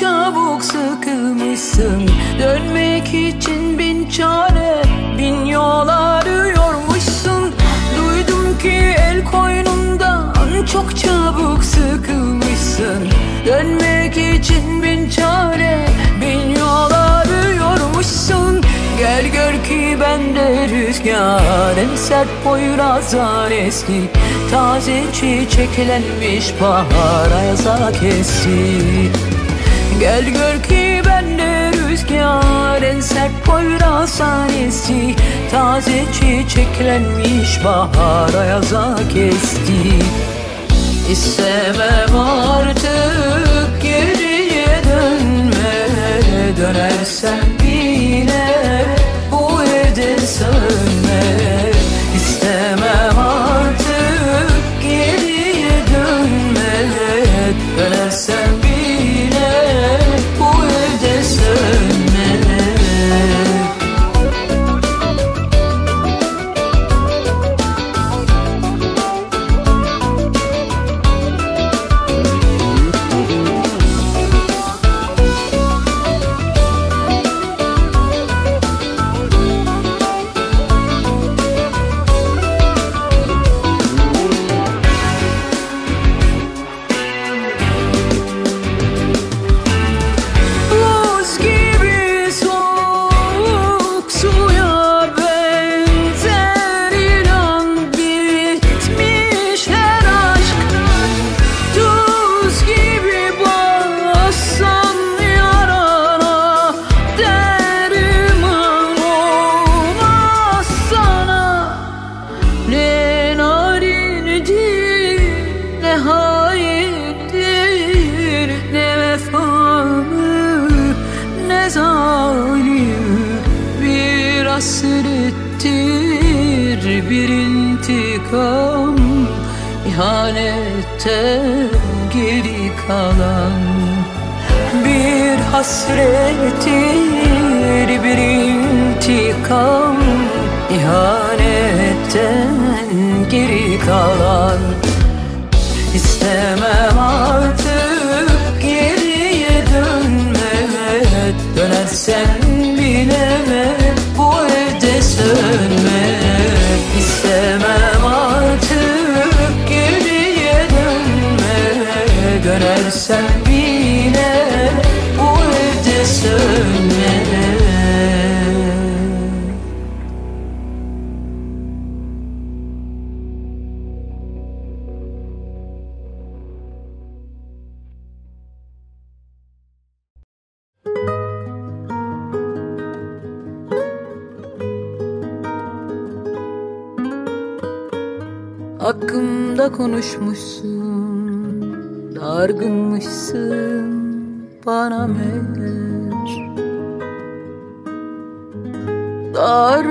çabuk sıkılmışsın. Dönmek için bin çare bin yol arıyormuşsun. Duydum ki el koynundan çok çabuk sıkılmışsın. Dönmek için bin çare bin yol arıyormuşsun. Gel gör ki ben de rüzgar En sert poyrazdan eski. Taze çiçeklenmiş bahar ayaza kesti Gel gör ki ben de rüzgar En sert poyrazdan esti Taze çiçeklenmiş bahar ayaza kesti İstemem artık bir intikam ihanetten geri kalan. Bir hasrettir bir intikam ihanetten geri kalan. İstemem Hakkımda konuşmuşsun Dargınmışsın bana meğer. Dar